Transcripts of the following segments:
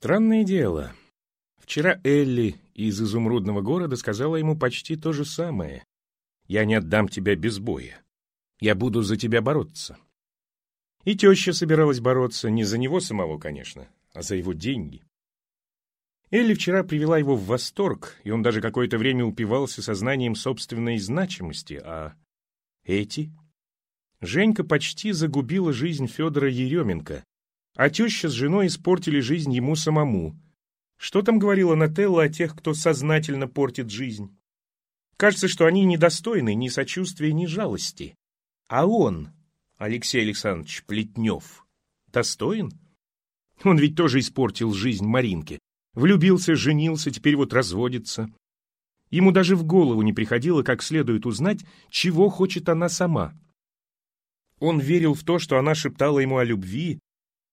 Странное дело. Вчера Элли из изумрудного города сказала ему почти то же самое. «Я не отдам тебя без боя. Я буду за тебя бороться». И теща собиралась бороться не за него самого, конечно, а за его деньги. Элли вчера привела его в восторг, и он даже какое-то время упивался сознанием собственной значимости, а эти... Женька почти загубила жизнь Федора Еременко, а теща с женой испортили жизнь ему самому. Что там говорила Нателла о тех, кто сознательно портит жизнь? Кажется, что они недостойны ни сочувствия, ни жалости. А он, Алексей Александрович Плетнев, достоин? Он ведь тоже испортил жизнь Маринке. Влюбился, женился, теперь вот разводится. Ему даже в голову не приходило как следует узнать, чего хочет она сама. Он верил в то, что она шептала ему о любви,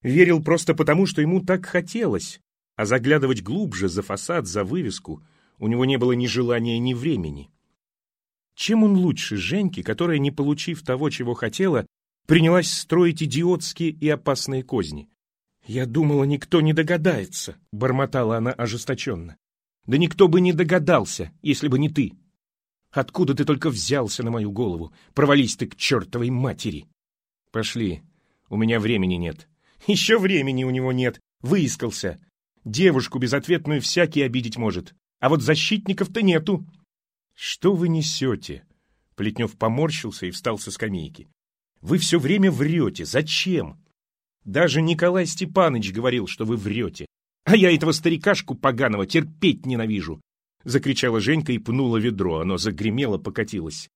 верил просто потому, что ему так хотелось, а заглядывать глубже за фасад, за вывеску у него не было ни желания, ни времени. Чем он лучше Женьки, которая, не получив того, чего хотела, принялась строить идиотские и опасные козни? «Я думала, никто не догадается», — бормотала она ожесточенно. «Да никто бы не догадался, если бы не ты. Откуда ты только взялся на мою голову? Провались ты к чертовой матери!» Пошли. У меня времени нет. Еще времени у него нет. Выискался. Девушку безответную всякий обидеть может. А вот защитников-то нету. Что вы несете? Плетнев поморщился и встал со скамейки. Вы все время врете. Зачем? Даже Николай Степанович говорил, что вы врете. А я этого старикашку поганого терпеть ненавижу. Закричала Женька и пнула ведро. Оно загремело, покатилось.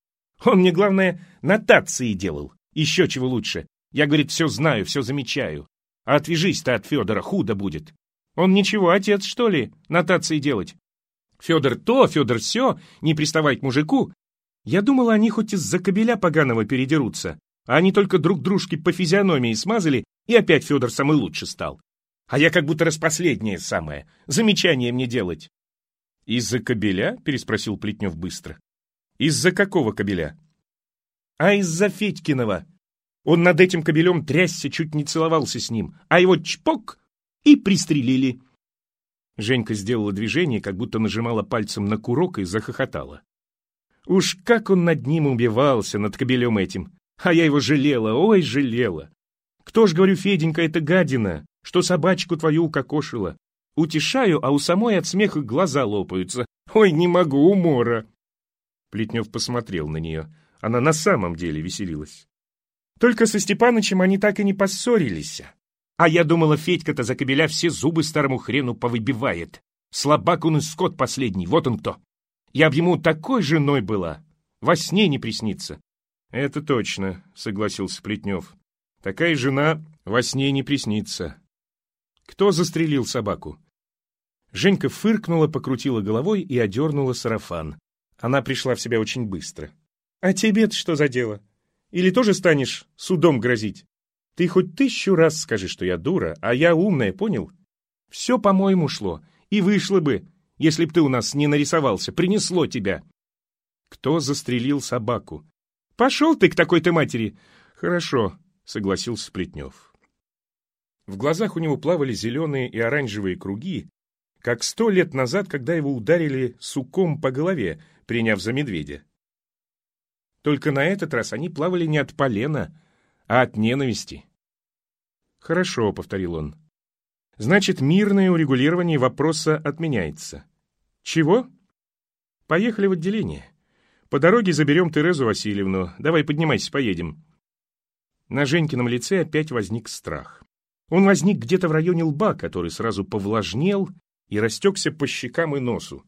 Он мне, главное, нотации делал. Еще чего лучше. Я, говорит, все знаю, все замечаю. Отвяжись ты от Федора, худо будет. Он ничего, отец, что ли, нотации делать? Федор то, Федор все, не приставай к мужику. Я думала, они хоть из-за кобеля поганого передерутся, а они только друг дружке по физиономии смазали, и опять Федор самый лучший стал. А я как будто распоследнее самое, замечание мне делать. «Из-за кобеля?» — переспросил Плетнев быстро. «Из-за какого кобеля?» а из-за Федькиного. Он над этим кобелем трясся, чуть не целовался с ним, а его чпок и пристрелили. Женька сделала движение, как будто нажимала пальцем на курок и захохотала. Уж как он над ним убивался, над кобелем этим. А я его жалела, ой, жалела. Кто ж, говорю, Феденька, это гадина, что собачку твою укокошила. Утешаю, а у самой от смеха глаза лопаются. Ой, не могу, умора. Плетнев посмотрел на нее. Она на самом деле веселилась. Только со Степанычем они так и не поссорились. А я думала, Федька-то за кобеля все зубы старому хрену повыбивает. Слабак он и скот последний, вот он кто. Я б ему такой женой была. Во сне не приснится. Это точно, согласился Плетнев. Такая жена во сне не приснится. Кто застрелил собаку? Женька фыркнула, покрутила головой и одернула сарафан. Она пришла в себя очень быстро. А тебе-то что за дело? Или тоже станешь судом грозить? Ты хоть тысячу раз скажи, что я дура, а я умная, понял? Все, по-моему, шло. И вышло бы, если б ты у нас не нарисовался, принесло тебя. Кто застрелил собаку? Пошел ты к такой-то матери. Хорошо, согласился Плетнев. В глазах у него плавали зеленые и оранжевые круги, как сто лет назад, когда его ударили суком по голове, приняв за медведя. Только на этот раз они плавали не от полена, а от ненависти. «Хорошо», — повторил он. «Значит, мирное урегулирование вопроса отменяется». «Чего?» «Поехали в отделение. По дороге заберем Терезу Васильевну. Давай, поднимайся, поедем». На Женькином лице опять возник страх. Он возник где-то в районе лба, который сразу повлажнел и растекся по щекам и носу.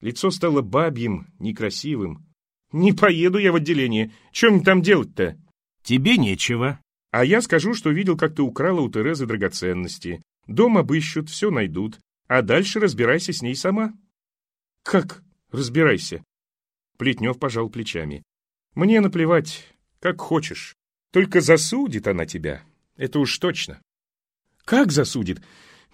Лицо стало бабьим, некрасивым. «Не поеду я в отделение. Чем мне там делать-то?» «Тебе нечего». «А я скажу, что видел, как ты украла у Терезы драгоценности. Дом обыщут, все найдут. А дальше разбирайся с ней сама». «Как разбирайся?» Плетнев пожал плечами. «Мне наплевать, как хочешь. Только засудит она тебя. Это уж точно». «Как засудит?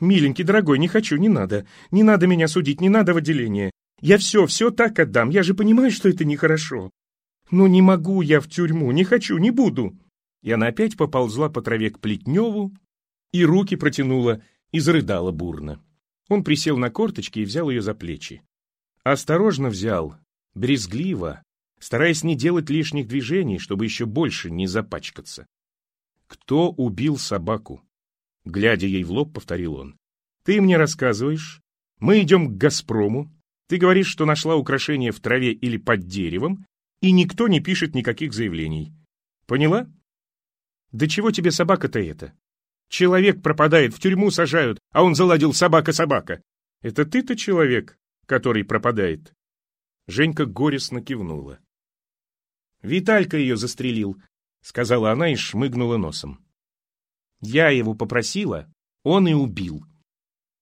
Миленький, дорогой, не хочу, не надо. Не надо меня судить, не надо в отделение. Я все, все так отдам, я же понимаю, что это нехорошо. Но не могу я в тюрьму, не хочу, не буду. И она опять поползла по траве к Плетневу, и руки протянула, и зарыдала бурно. Он присел на корточки и взял ее за плечи. Осторожно взял, брезгливо, стараясь не делать лишних движений, чтобы еще больше не запачкаться. «Кто убил собаку?» Глядя ей в лоб, повторил он. «Ты мне рассказываешь. Мы идем к «Газпрому». Ты говоришь, что нашла украшение в траве или под деревом, и никто не пишет никаких заявлений. Поняла? Да чего тебе собака-то это? Человек пропадает, в тюрьму сажают, а он заладил собака-собака. Это ты-то человек, который пропадает?» Женька горестно кивнула. «Виталька ее застрелил», — сказала она и шмыгнула носом. «Я его попросила, он и убил.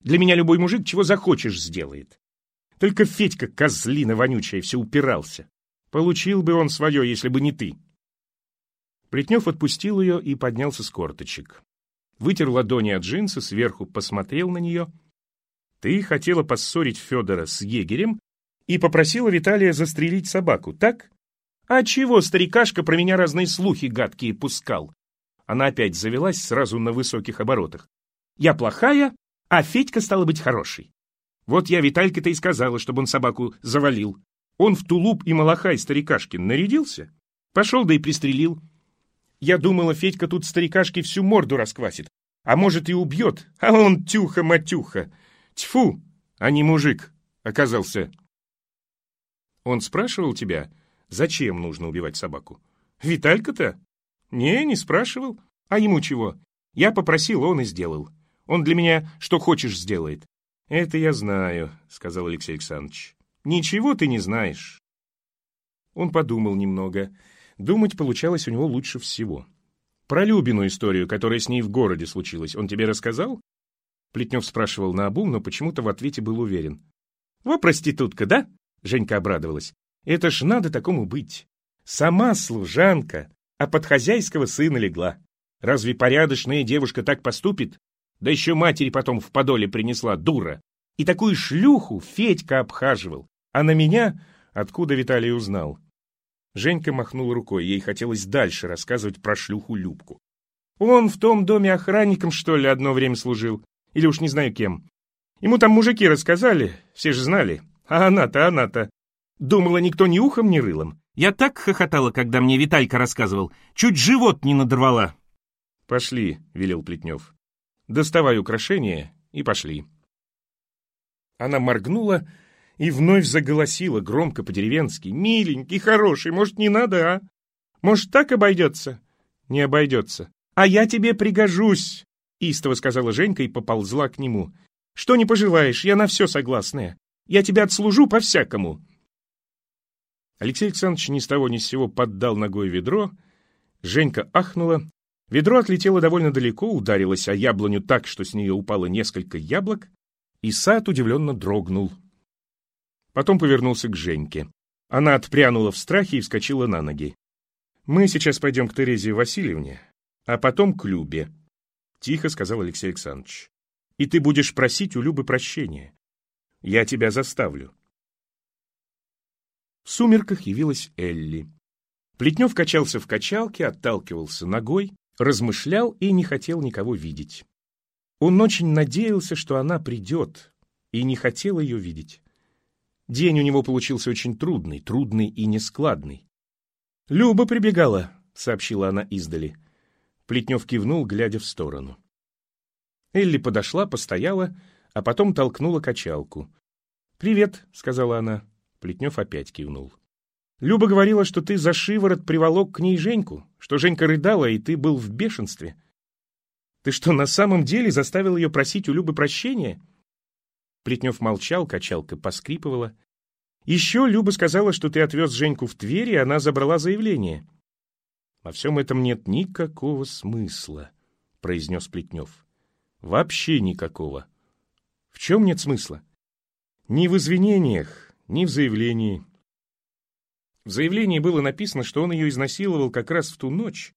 Для меня любой мужик чего захочешь сделает. Только Федька, козлина вонючая, все упирался. Получил бы он свое, если бы не ты». Плетнев отпустил ее и поднялся с корточек. Вытер ладони от джинсы, сверху посмотрел на нее. «Ты хотела поссорить Федора с егерем и попросила Виталия застрелить собаку, так? А чего старикашка про меня разные слухи гадкие пускал? Она опять завелась сразу на высоких оборотах. Я плохая, а Федька стала быть хорошей. Вот я Витальке-то и сказала, чтобы он собаку завалил. Он в тулуп и малахай старикашкин нарядился, пошел да и пристрелил. Я думала, Федька тут старикашке всю морду расквасит, а может и убьет, а он тюха-матюха. Тьфу, а не мужик оказался. Он спрашивал тебя, зачем нужно убивать собаку? Виталька-то? Не, не спрашивал. А ему чего? Я попросил, он и сделал. Он для меня что хочешь сделает. Это я знаю, сказал Алексей Александрович. Ничего ты не знаешь. Он подумал немного. Думать получалось у него лучше всего. Про Любину историю, которая с ней в городе случилась, он тебе рассказал? Плетнев спрашивал на обум, но почему-то в ответе был уверен. «Во проститутка, да?» Женька обрадовалась. Это ж надо такому быть. Сама служанка, а под хозяйского сына легла. Разве порядочная девушка так поступит? Да еще матери потом в подоле принесла, дура. И такую шлюху Федька обхаживал. А на меня откуда Виталий узнал? Женька махнула рукой, ей хотелось дальше рассказывать про шлюху Любку. Он в том доме охранником, что ли, одно время служил. Или уж не знаю кем. Ему там мужики рассказали, все же знали. А она-то, она-то. Думала, никто ни ухом, ни рылом. Я так хохотала, когда мне Виталька рассказывал. Чуть живот не надорвала. «Пошли», — велел Плетнев. «Доставай украшения и пошли». Она моргнула и вновь заголосила громко по-деревенски. «Миленький, хороший, может, не надо, а? Может, так обойдется?» «Не обойдется». «А я тебе пригожусь», — истово сказала Женька и поползла к нему. «Что не пожелаешь, я на все согласная. Я тебя отслужу по-всякому». Алексей Александрович ни с того ни с сего поддал ногой ведро. Женька ахнула. Ведро отлетело довольно далеко, ударилось о яблоню так, что с нее упало несколько яблок, и сад удивленно дрогнул. Потом повернулся к Женьке. Она отпрянула в страхе и вскочила на ноги. «Мы сейчас пойдем к Терезе Васильевне, а потом к Любе», — тихо сказал Алексей Александрович. «И ты будешь просить у Любы прощения. Я тебя заставлю. В сумерках явилась Элли. Плетнев качался в качалке, отталкивался ногой, размышлял и не хотел никого видеть. Он очень надеялся, что она придет, и не хотел ее видеть. День у него получился очень трудный, трудный и нескладный. «Люба прибегала», — сообщила она издали. Плетнев кивнул, глядя в сторону. Элли подошла, постояла, а потом толкнула качалку. «Привет», — сказала она. Плетнев опять кивнул. «Люба говорила, что ты за шиворот приволок к ней Женьку, что Женька рыдала, и ты был в бешенстве. Ты что, на самом деле заставил ее просить у Любы прощения?» Плетнев молчал, качалка поскрипывала. «Еще Люба сказала, что ты отвез Женьку в Тверь, и она забрала заявление». «Во всем этом нет никакого смысла», — произнес Плетнев. «Вообще никакого». «В чем нет смысла?» Ни в извинениях, ни в заявлении. В заявлении было написано, что он ее изнасиловал как раз в ту ночь,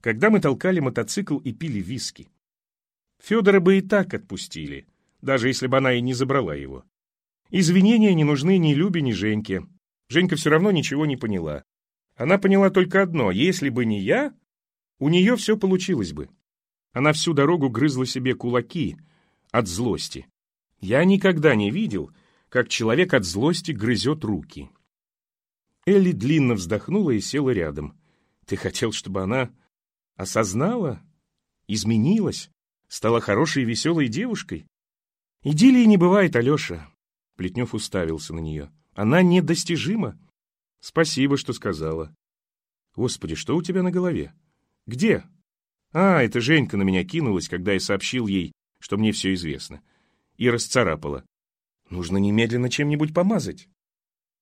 когда мы толкали мотоцикл и пили виски. Федора бы и так отпустили, даже если бы она и не забрала его. Извинения не нужны ни Любе, ни Женьке. Женька все равно ничего не поняла. Она поняла только одно — если бы не я, у нее все получилось бы. Она всю дорогу грызла себе кулаки, от злости. Я никогда не видел, как человек от злости грызет руки. Элли длинно вздохнула и села рядом. Ты хотел, чтобы она осознала, изменилась, стала хорошей и веселой девушкой? Идиллии не бывает, Алеша. Плетнев уставился на нее. Она недостижима. Спасибо, что сказала. Господи, что у тебя на голове? Где? А, это Женька на меня кинулась, когда я сообщил ей, что мне все известно. И расцарапала. Нужно немедленно чем-нибудь помазать.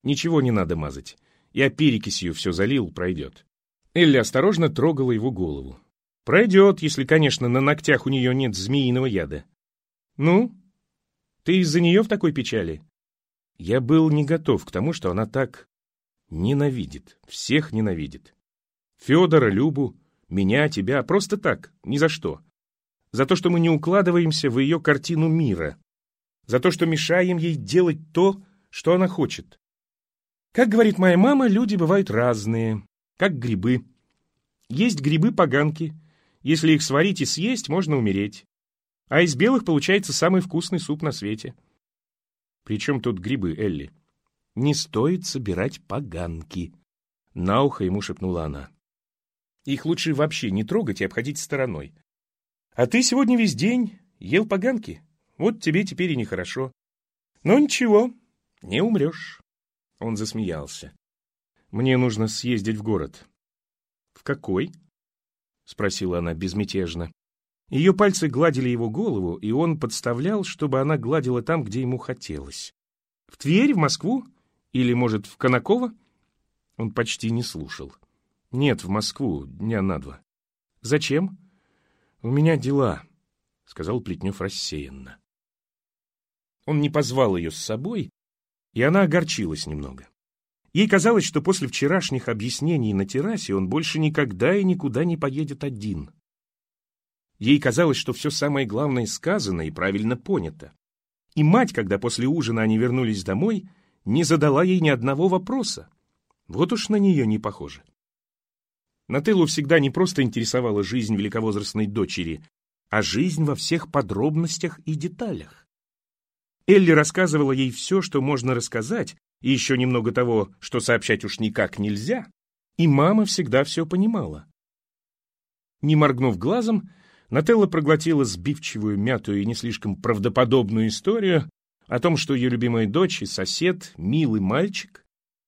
Ничего не надо мазать. Я перекисью все залил, пройдет. Элли осторожно трогала его голову. Пройдет, если, конечно, на ногтях у нее нет змеиного яда. Ну, ты из-за нее в такой печали? Я был не готов к тому, что она так ненавидит, всех ненавидит. Федора, Любу, меня, тебя, просто так, ни за что. За то, что мы не укладываемся в ее картину мира. За то, что мешаем ей делать то, что она хочет. Как говорит моя мама, люди бывают разные, как грибы. Есть грибы-поганки. Если их сварить и съесть, можно умереть. А из белых получается самый вкусный суп на свете. Причем тут грибы, Элли? Не стоит собирать поганки. На ухо ему шепнула она. Их лучше вообще не трогать и обходить стороной. А ты сегодня весь день ел поганки. Вот тебе теперь и нехорошо. Но ничего, не умрешь. Он засмеялся. Мне нужно съездить в город. В какой? Спросила она безмятежно. Ее пальцы гладили его голову, и он подставлял, чтобы она гладила там, где ему хотелось. В Тверь, в Москву? Или, может, в Конаково? Он почти не слушал. Нет, в Москву, дня на два. Зачем? У меня дела, сказал Плетнев рассеянно. Он не позвал ее с собой, и она огорчилась немного. Ей казалось, что после вчерашних объяснений на террасе он больше никогда и никуда не поедет один. Ей казалось, что все самое главное сказано и правильно понято. И мать, когда после ужина они вернулись домой, не задала ей ни одного вопроса. Вот уж на нее не похоже. Нателлу всегда не просто интересовала жизнь великовозрастной дочери, а жизнь во всех подробностях и деталях. Элли рассказывала ей все, что можно рассказать, и еще немного того, что сообщать уж никак нельзя, и мама всегда все понимала. Не моргнув глазом, Нателла проглотила сбивчивую, мятую и не слишком правдоподобную историю о том, что ее любимая дочь и сосед, милый мальчик,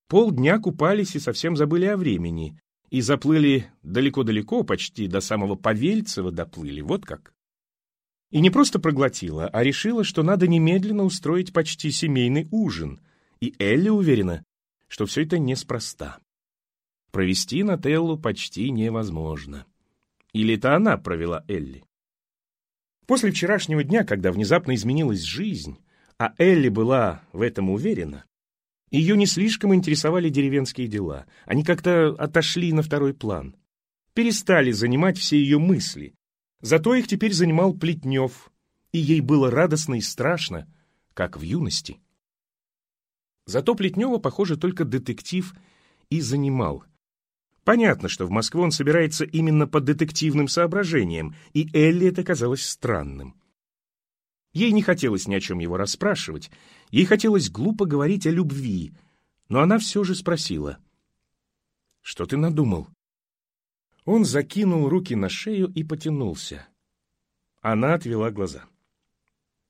полдня купались и совсем забыли о времени, и заплыли далеко-далеко, почти до самого Павельцева доплыли, вот как. И не просто проглотила, а решила, что надо немедленно устроить почти семейный ужин, и Элли уверена, что все это неспроста. Провести Нателлу почти невозможно. Или это она провела Элли? После вчерашнего дня, когда внезапно изменилась жизнь, а Элли была в этом уверена, ее не слишком интересовали деревенские дела. Они как-то отошли на второй план. Перестали занимать все ее мысли. Зато их теперь занимал Плетнев, и ей было радостно и страшно, как в юности. Зато Плетнева, похоже, только детектив и занимал. Понятно, что в Москву он собирается именно по детективным соображениям, и Элли это казалось странным. Ей не хотелось ни о чем его расспрашивать, ей хотелось глупо говорить о любви, но она все же спросила. «Что ты надумал?» Он закинул руки на шею и потянулся. Она отвела глаза.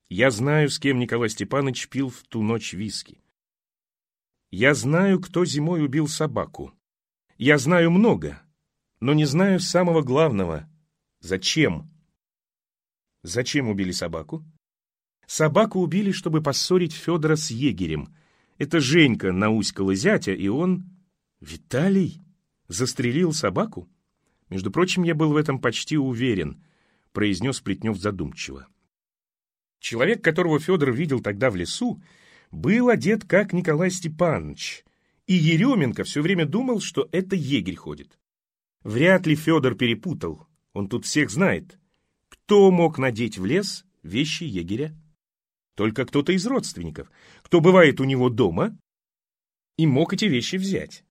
«Я знаю, с кем Николай Степанович пил в ту ночь виски. Я знаю, кто зимой убил собаку. Я знаю много, но не знаю самого главного. Зачем? Зачем убили собаку? Собаку убили, чтобы поссорить Федора с егерем. Это Женька науськала зятя, и он... Виталий? Застрелил собаку? Между прочим, я был в этом почти уверен, произнес Плетнев задумчиво. Человек, которого Федор видел тогда в лесу, был одет как Николай Степанович, и Еременко все время думал, что это егерь ходит. Вряд ли Федор перепутал, он тут всех знает. Кто мог надеть в лес вещи егеря? Только кто-то из родственников, кто бывает у него дома и мог эти вещи взять.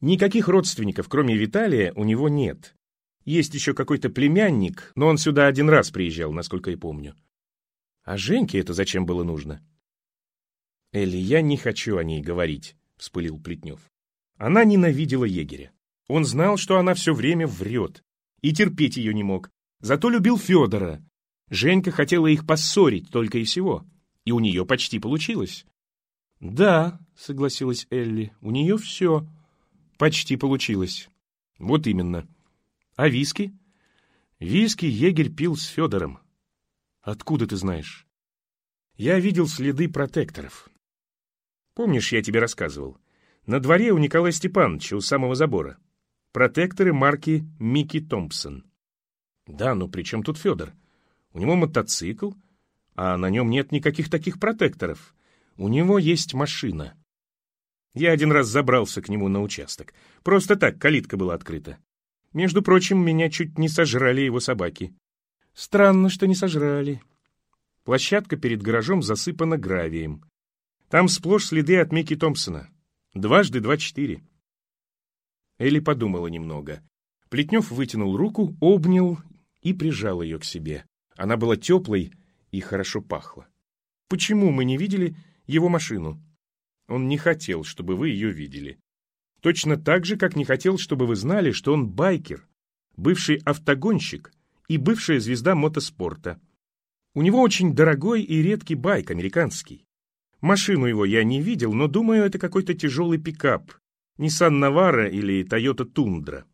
Никаких родственников, кроме Виталия, у него нет. Есть еще какой-то племянник, но он сюда один раз приезжал, насколько я помню. А Женьке это зачем было нужно? Элли, я не хочу о ней говорить, вспылил Плетнев. Она ненавидела егеря. Он знал, что она все время врет, и терпеть ее не мог. Зато любил Федора. Женька хотела их поссорить только и всего. И у нее почти получилось. «Да», — согласилась Элли, — «у нее все почти получилось». «Вот именно. А виски?» «Виски егерь пил с Федором». «Откуда ты знаешь?» «Я видел следы протекторов. Помнишь, я тебе рассказывал? На дворе у Николая Степановича, у самого забора. Протекторы марки Микки Томпсон. Да, но при чем тут Федор? У него мотоцикл, а на нем нет никаких таких протекторов. У него есть машина. Я один раз забрался к нему на участок. Просто так, калитка была открыта. Между прочим, меня чуть не сожрали его собаки. Странно, что не сожрали. Площадка перед гаражом засыпана гравием. Там сплошь следы от Микки Томпсона. Дважды два-четыре. Элли подумала немного. Плетнев вытянул руку, обнял и прижал ее к себе. Она была теплой и хорошо пахла. Почему мы не видели его машину? Он не хотел, чтобы вы ее видели. Точно так же, как не хотел, чтобы вы знали, что он байкер, бывший автогонщик и бывшая звезда мотоспорта. У него очень дорогой и редкий байк, американский. Машину его я не видел, но думаю, это какой-то тяжелый пикап. Nissan Navara или Toyota Tundra.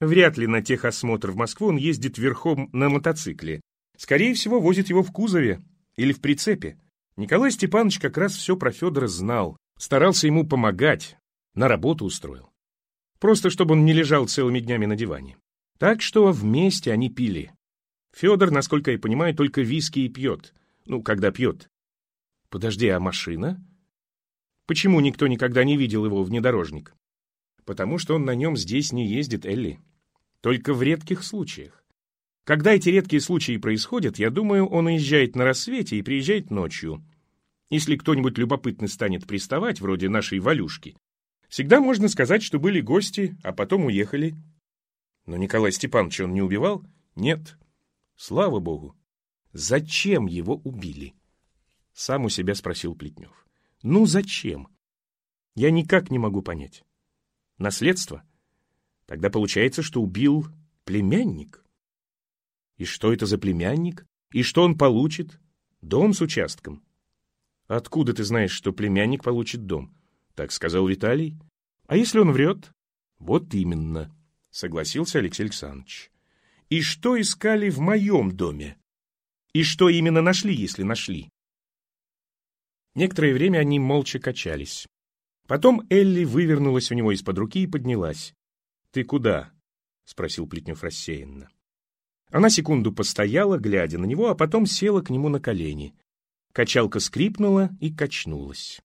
Вряд ли на техосмотр в Москву он ездит верхом на мотоцикле. Скорее всего, возит его в кузове или в прицепе. Николай Степанович как раз все про Федора знал, старался ему помогать, на работу устроил. Просто чтобы он не лежал целыми днями на диване. Так что вместе они пили. Федор, насколько я понимаю, только виски и пьет. Ну, когда пьет. Подожди, а машина? Почему никто никогда не видел его внедорожник? Потому что он на нем здесь не ездит, Элли. Только в редких случаях. Когда эти редкие случаи происходят, я думаю, он уезжает на рассвете и приезжает ночью. Если кто-нибудь любопытный станет приставать, вроде нашей Валюшки, всегда можно сказать, что были гости, а потом уехали. Но Николай Степанович он не убивал? Нет. Слава богу. Зачем его убили? Сам у себя спросил Плетнев. Ну зачем? Я никак не могу понять. Наследство? Тогда получается, что убил племянник. И что это за племянник? И что он получит? Дом с участком. Откуда ты знаешь, что племянник получит дом? Так сказал Виталий. А если он врет? Вот именно, согласился Алексей Александрович. И что искали в моем доме? И что именно нашли, если нашли? Некоторое время они молча качались. Потом Элли вывернулась у него из-под руки и поднялась. «Ты куда?» — спросил Плетнев рассеянно. Она секунду постояла, глядя на него, а потом села к нему на колени. Качалка скрипнула и качнулась.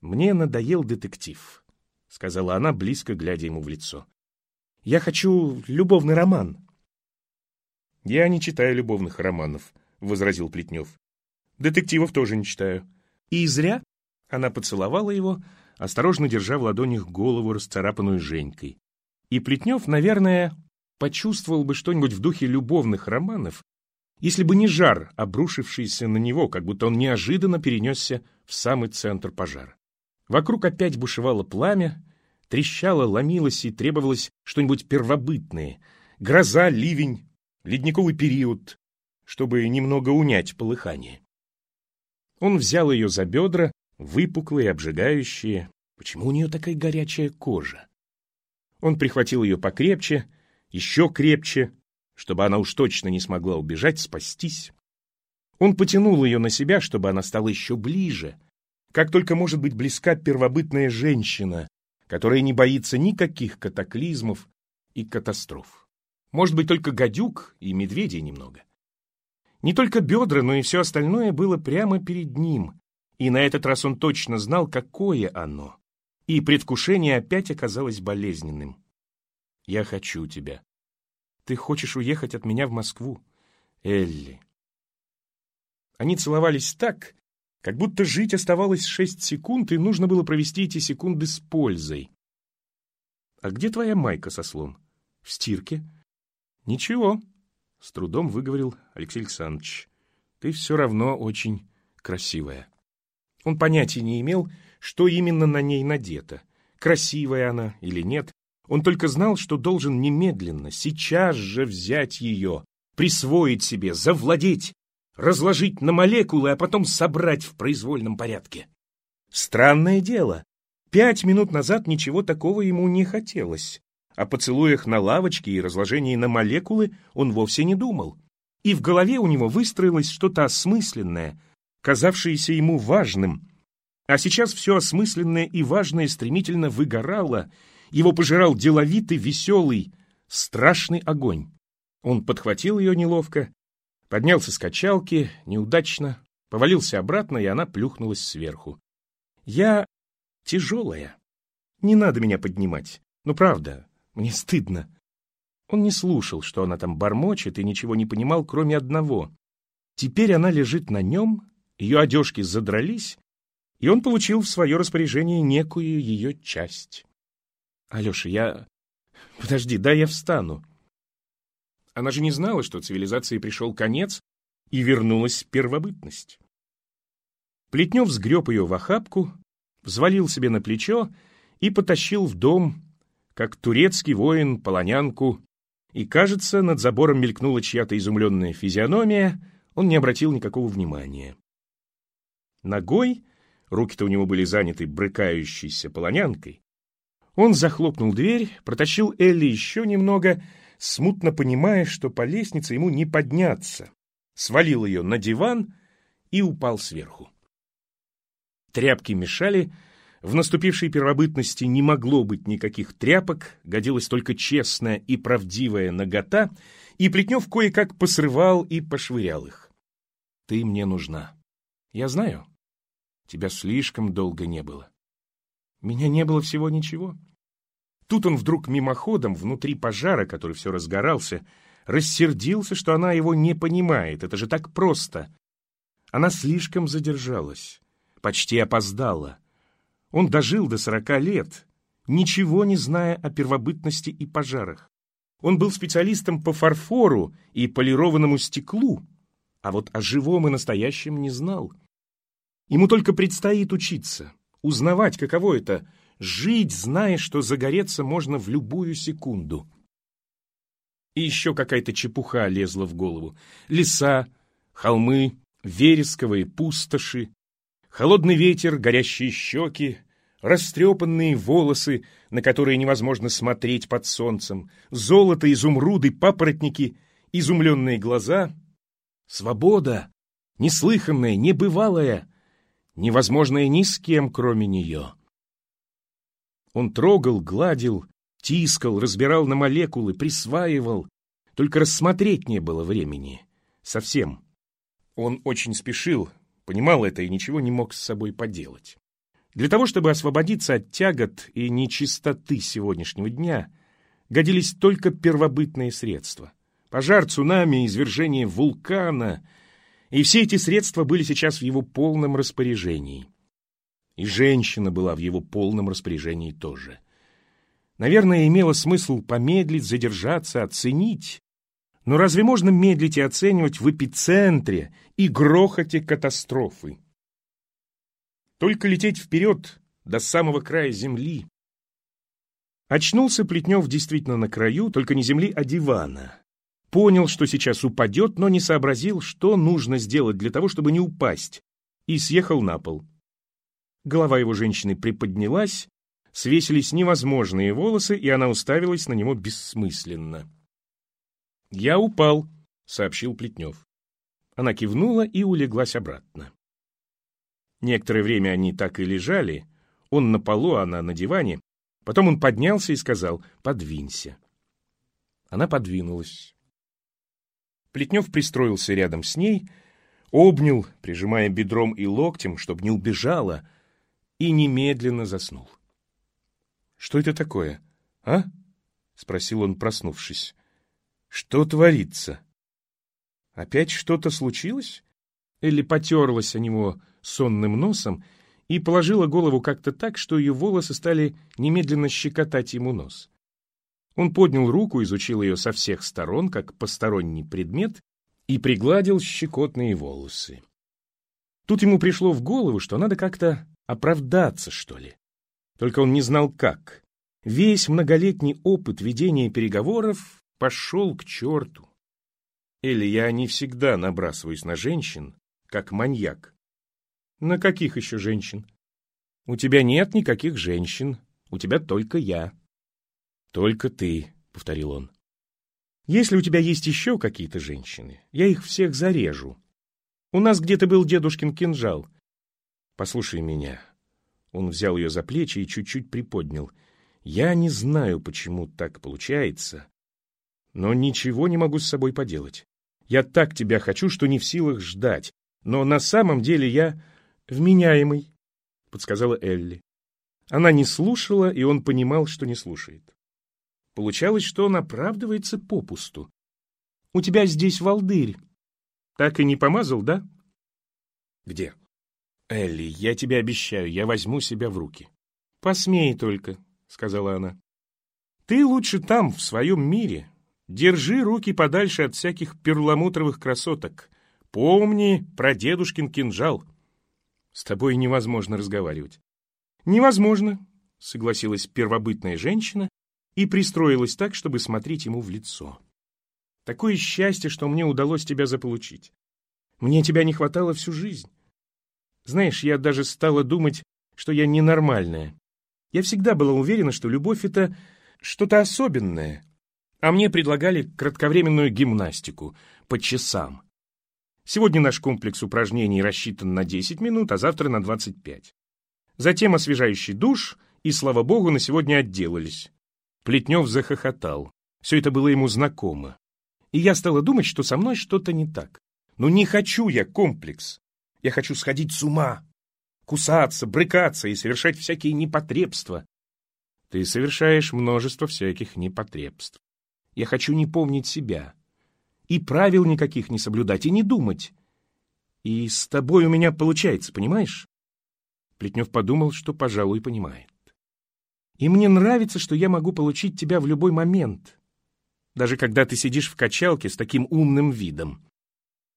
«Мне надоел детектив», — сказала она, близко глядя ему в лицо. «Я хочу любовный роман». «Я не читаю любовных романов», — возразил Плетнев. «Детективов тоже не читаю. И зря она поцеловала его, осторожно держа в ладонях голову, расцарапанную Женькой. И Плетнев, наверное, почувствовал бы что-нибудь в духе любовных романов, если бы не жар, обрушившийся на него, как будто он неожиданно перенесся в самый центр пожара. Вокруг опять бушевало пламя, трещало, ломилось и требовалось что-нибудь первобытное. Гроза, ливень, ледниковый период, чтобы немного унять полыхание. Он взял ее за бедра, выпуклые, обжигающие. Почему у нее такая горячая кожа? Он прихватил ее покрепче, еще крепче, чтобы она уж точно не смогла убежать, спастись. Он потянул ее на себя, чтобы она стала еще ближе. Как только может быть близка первобытная женщина, которая не боится никаких катаклизмов и катастроф. Может быть, только гадюк и медведей немного. Не только бедра, но и все остальное было прямо перед ним, и на этот раз он точно знал, какое оно. И предвкушение опять оказалось болезненным. «Я хочу тебя. Ты хочешь уехать от меня в Москву, Элли?» Они целовались так, как будто жить оставалось шесть секунд, и нужно было провести эти секунды с пользой. «А где твоя майка со слом? В стирке?» «Ничего», с трудом выговорил Алексей Александрович. Ты все равно очень красивая. Он понятия не имел, что именно на ней надето, красивая она или нет. Он только знал, что должен немедленно, сейчас же взять ее, присвоить себе, завладеть, разложить на молекулы, а потом собрать в произвольном порядке. Странное дело. Пять минут назад ничего такого ему не хотелось. О поцелуях на лавочке и разложении на молекулы он вовсе не думал. И в голове у него выстроилось что-то осмысленное, казавшееся ему важным. А сейчас все осмысленное и важное стремительно выгорало, его пожирал деловитый, веселый, страшный огонь. Он подхватил ее неловко, поднялся с качалки, неудачно, повалился обратно, и она плюхнулась сверху. Я тяжелая. Не надо меня поднимать. Ну, правда, мне стыдно. Он не слушал, что она там бормочет, и ничего не понимал, кроме одного. Теперь она лежит на нем, ее одежки задрались, и он получил в свое распоряжение некую ее часть. Алеша, я... Подожди, да я встану. Она же не знала, что цивилизации пришел конец, и вернулась первобытность. Плетнев сгреб ее в охапку, взвалил себе на плечо и потащил в дом, как турецкий воин полонянку, и, кажется, над забором мелькнула чья-то изумленная физиономия, он не обратил никакого внимания. Ногой, руки-то у него были заняты брыкающейся полонянкой, он захлопнул дверь, протащил Элли еще немного, смутно понимая, что по лестнице ему не подняться, свалил ее на диван и упал сверху. Тряпки мешали, в наступившей первобытности не могло быть никаких тряпок, годилась только честная и правдивая нагота, и Плетнев кое-как посрывал и пошвырял их. «Ты мне нужна. Я знаю. Тебя слишком долго не было. Меня не было всего ничего». Тут он вдруг мимоходом, внутри пожара, который все разгорался, рассердился, что она его не понимает. Это же так просто. Она слишком задержалась почти опоздала. Он дожил до сорока лет, ничего не зная о первобытности и пожарах. Он был специалистом по фарфору и полированному стеклу, а вот о живом и настоящем не знал. Ему только предстоит учиться, узнавать, каково это — жить, зная, что загореться можно в любую секунду. И еще какая-то чепуха лезла в голову. Леса, холмы, вересковые пустоши, Холодный ветер, горящие щеки, растрепанные волосы, на которые невозможно смотреть под солнцем, золото, изумруды, папоротники, изумленные глаза. Свобода, неслыханная, небывалая, невозможная ни с кем, кроме нее. Он трогал, гладил, тискал, разбирал на молекулы, присваивал. Только рассмотреть не было времени. Совсем. Он очень спешил, понимал это и ничего не мог с собой поделать. Для того, чтобы освободиться от тягот и нечистоты сегодняшнего дня, годились только первобытные средства. Пожар, цунами, извержение вулкана. И все эти средства были сейчас в его полном распоряжении. И женщина была в его полном распоряжении тоже. Наверное, имело смысл помедлить, задержаться, оценить, но разве можно медлить и оценивать в эпицентре и грохоте катастрофы? Только лететь вперед до самого края земли. Очнулся Плетнев действительно на краю, только не земли, а дивана. Понял, что сейчас упадет, но не сообразил, что нужно сделать для того, чтобы не упасть, и съехал на пол. Голова его женщины приподнялась, свесились невозможные волосы, и она уставилась на него бессмысленно. «Я упал», — сообщил Плетнев. Она кивнула и улеглась обратно. Некоторое время они так и лежали, он на полу, она на диване. Потом он поднялся и сказал «подвинься». Она подвинулась. Плетнев пристроился рядом с ней, обнял, прижимая бедром и локтем, чтобы не убежала, и немедленно заснул. «Что это такое, а?» — спросил он, проснувшись. Что творится? Опять что-то случилось? Элли потерлась о него сонным носом и положила голову как-то так, что ее волосы стали немедленно щекотать ему нос. Он поднял руку, изучил ее со всех сторон, как посторонний предмет, и пригладил щекотные волосы. Тут ему пришло в голову, что надо как-то оправдаться, что ли. Только он не знал, как. Весь многолетний опыт ведения переговоров пошел к черту. Или я не всегда набрасываюсь на женщин, как маньяк. На каких еще женщин? У тебя нет никаких женщин, у тебя только я. Только ты, — повторил он. Если у тебя есть еще какие-то женщины, я их всех зарежу. У нас где-то был дедушкин кинжал. Послушай меня. Он взял ее за плечи и чуть-чуть приподнял. Я не знаю, почему так получается, но ничего не могу с собой поделать. Я так тебя хочу, что не в силах ждать, но на самом деле я вменяемый, — подсказала Элли. Она не слушала, и он понимал, что не слушает. Получалось, что он оправдывается попусту. «У тебя здесь волдырь. Так и не помазал, да?» «Где?» «Элли, я тебе обещаю, я возьму себя в руки». «Посмей только», — сказала она. «Ты лучше там, в своем мире. Держи руки подальше от всяких перламутровых красоток. Помни про дедушкин кинжал. С тобой невозможно разговаривать». «Невозможно», — согласилась первобытная женщина и пристроилась так, чтобы смотреть ему в лицо. «Такое счастье, что мне удалось тебя заполучить. Мне тебя не хватало всю жизнь. Знаешь, я даже стала думать, что я ненормальная. Я всегда была уверена, что любовь — это что-то особенное. А мне предлагали кратковременную гимнастику по часам. Сегодня наш комплекс упражнений рассчитан на 10 минут, а завтра на 25. Затем освежающий душ, и, слава богу, на сегодня отделались. Плетнев захохотал. Все это было ему знакомо. И я стала думать, что со мной что-то не так. Но не хочу я комплекс. Я хочу сходить с ума, кусаться, брыкаться и совершать всякие непотребства. Ты совершаешь множество всяких непотребств. Я хочу не помнить себя. И правил никаких не соблюдать, и не думать. И с тобой у меня получается, понимаешь? Плетнев подумал, что, пожалуй, понимает. И мне нравится, что я могу получить тебя в любой момент, даже когда ты сидишь в качалке с таким умным видом.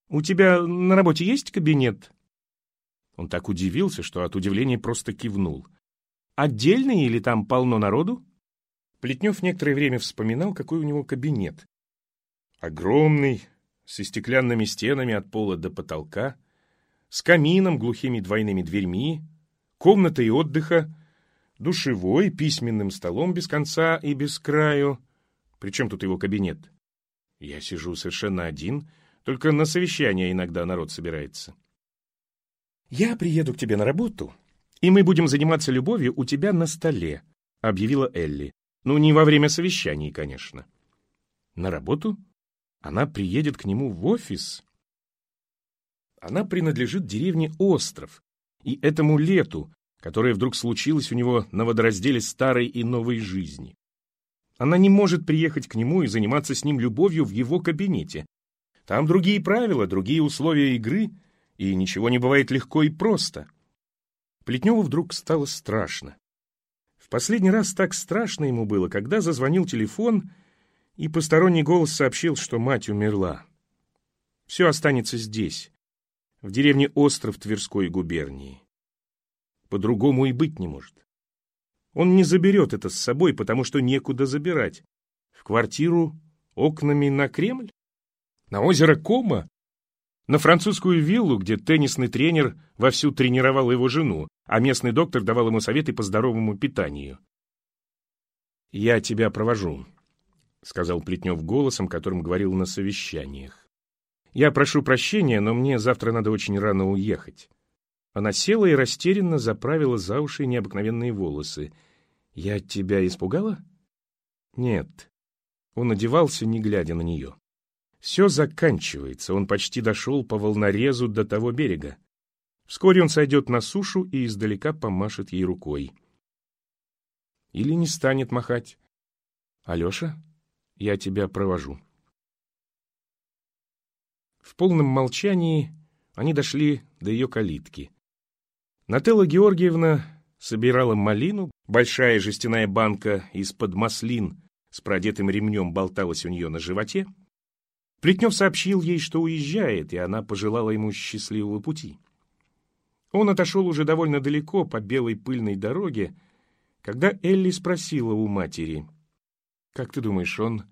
У тебя на работе есть кабинет? Он так удивился, что от удивления просто кивнул. Отдельный или там полно народу? Плетнев некоторое время вспоминал, какой у него кабинет. Огромный, со стеклянными стенами от пола до потолка, с камином, глухими двойными дверьми, комнатой отдыха, душевой, письменным столом без конца и без краю. Причем тут его кабинет? Я сижу совершенно один, только на совещание иногда народ собирается. «Я приеду к тебе на работу, и мы будем заниматься любовью у тебя на столе», — объявила Элли. «Ну, не во время совещаний, конечно». «На работу? Она приедет к нему в офис?» Она принадлежит деревне Остров, и этому лету, которое вдруг случилось у него на водоразделе старой и новой жизни. Она не может приехать к нему и заниматься с ним любовью в его кабинете. Там другие правила, другие условия игры, и ничего не бывает легко и просто. Плетневу вдруг стало страшно. В последний раз так страшно ему было, когда зазвонил телефон, и посторонний голос сообщил, что мать умерла. Все останется здесь, в деревне Остров Тверской губернии. По-другому и быть не может. Он не заберет это с собой, потому что некуда забирать. В квартиру окнами на Кремль? На озеро Кома? На французскую виллу, где теннисный тренер вовсю тренировал его жену, а местный доктор давал ему советы по здоровому питанию. «Я тебя провожу», — сказал Плетнев голосом, которым говорил на совещаниях. «Я прошу прощения, но мне завтра надо очень рано уехать. Она села и растерянно заправила за уши необыкновенные волосы. «Я тебя испугала?» «Нет». Он одевался, не глядя на нее. Все заканчивается, он почти дошел по волнорезу до того берега. Вскоре он сойдет на сушу и издалека помашет ей рукой. Или не станет махать. «Алеша, я тебя провожу». В полном молчании они дошли до ее калитки. Нателла Георгиевна собирала малину, большая жестяная банка из-под маслин с продетым ремнем болталась у нее на животе. Плетнев сообщил ей, что уезжает, и она пожелала ему счастливого пути. Он отошел уже довольно далеко по белой пыльной дороге, когда Элли спросила у матери, «Как ты думаешь, он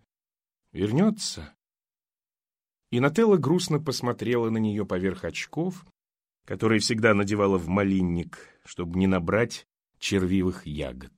вернется?» И Нателла грустно посмотрела на нее поверх очков, который всегда надевала в малинник, чтобы не набрать червивых ягод.